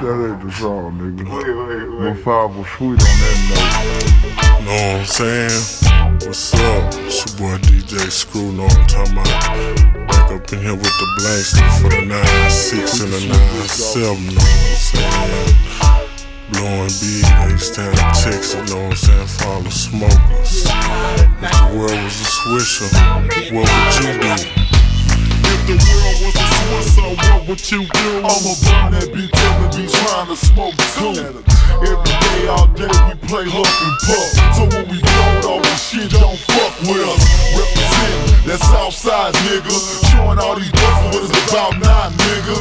that ain't the song, nigga. Wait, wait, wait. Five was sweet on that note. Know what I'm saying? What's up? It's your boy DJ Screw, know what I'm talking about. Back up in here with the blanks for the 9-6 and the 9-7, know what I'm saying? Blowing big, they stand in Texas, know what I'm saying? The smokers. If the world was a swisher, what would you do? If the world was a Swisher, what you do? I'ma burn that bitch up be trying to smoke too. Every day, all day, we play huff and puff. So when we blow all this shit, don't fuck with us. Represent that Southside nigga. Showing all these buzzers what it's about now, nigga.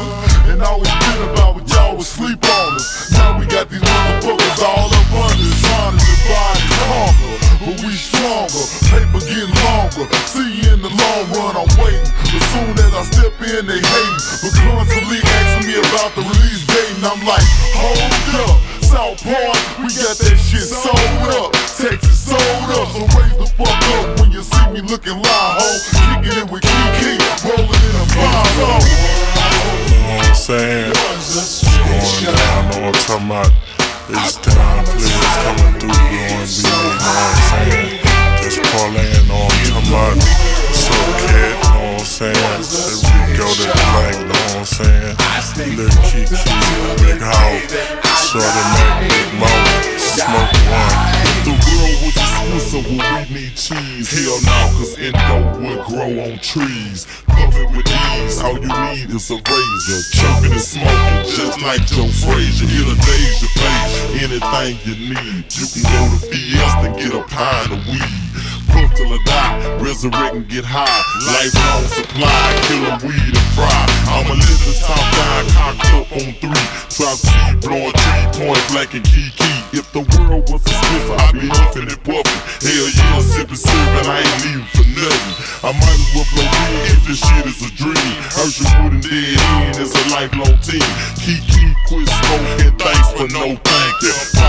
And always been about what y'all was sleep on us. Now we got these motherfuckers all up under us, trying to divide and conquer. But we stronger, paper getting longer. See you in the long run, I step in, they hating. But constantly asking me about the release date, and I'm like, hold up. South Park, we got that shit sold up. Texas sold up, so raise the fuck up when you see me looking live, ho. Kicking it with Keke, rolling in a five Know what I'm saying? It's going down, know what I'm talking about? It's time, players coming through, blowing big, know what I'm saying? Just parlaying, know what I'm talking about? So cat, know what I'm saying? There we go, that blank, know what I'm saying? Lil Keke, Big Hawk, Shorty Mac, Big Moe, Smoke One. The world was a Swisher, well we need cheese. Hell no, cause Indo would grow on trees. Covered with ease, all you need is a razor. Choking and smoking, just like Joe Frazier. It'll daze your face, anything you need. You can go to Fiesta and get a pint of weed. Puff till I die, resurrect and get high. Lifelong supply, killer weed and fry. I'm a little top down, cocked up on three. Drop seed, blowing tree, point black and key key. If the world was a Swisher, I'd be huffing and puffing. Hell yeah, sipping syrup, I ain't leaving for nothing. I might as well blow weed if this shit is a dream. Herschel and Dead End is a lifelong team. Keke, quit smoking, thanks for no thank you.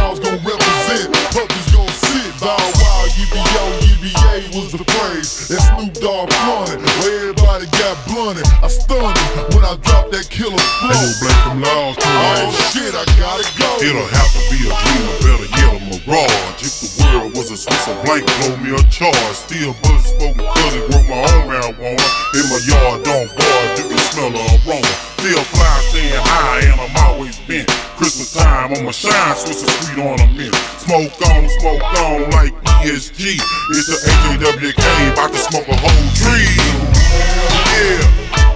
Everybody got blunted. I stunned it when I dropped that killer flow. Ain't no black them laws to Oh shit, I gotta go. It'll have to be a dream or better yet a mirage. If the world was a Swiss of blank, blow me a charge. Still buzz smoking cousin, grow my own marijuana. In my yard, don't bar, you can smell the aroma. Still fly, staying high, and I'm always bent. Christmas time on my shine, Swiss of sweet ornament. Smoke on, smoke on like ESG. It's the AJWK, about to smoke a whole tree. Yeah,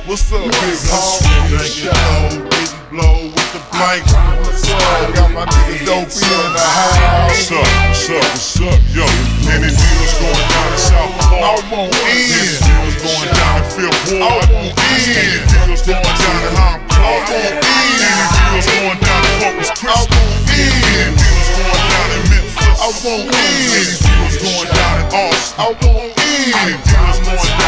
what's up, Big Hawk? Drinking low, getting blow with the blank. What's up? Got my niggas dope in the house. What's up? What's up? What's up? Yo, any deals going down in South Park? I want Any in. deals going down in Fifth Ward? I want Any in. deals going down in Hyde Park? I want in. Any deals going down in Corpus Christi? I Christi? want Any in. deals going down in Memphis? I want Any in. deals going down in Austin? I want Any in. deals going down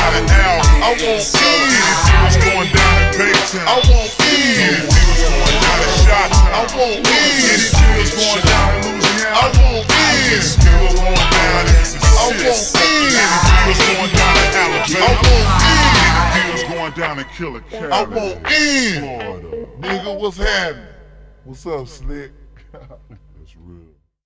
I want in. deals going down in Chi-Town? I want in. deals going down in Louisiana? I want in. Deals going down in. I want in. Deals going down in Alabama. I want. Deals going down in Killer County. I want. Florida. Nigga, what's happening? What's up, Slick? That's real.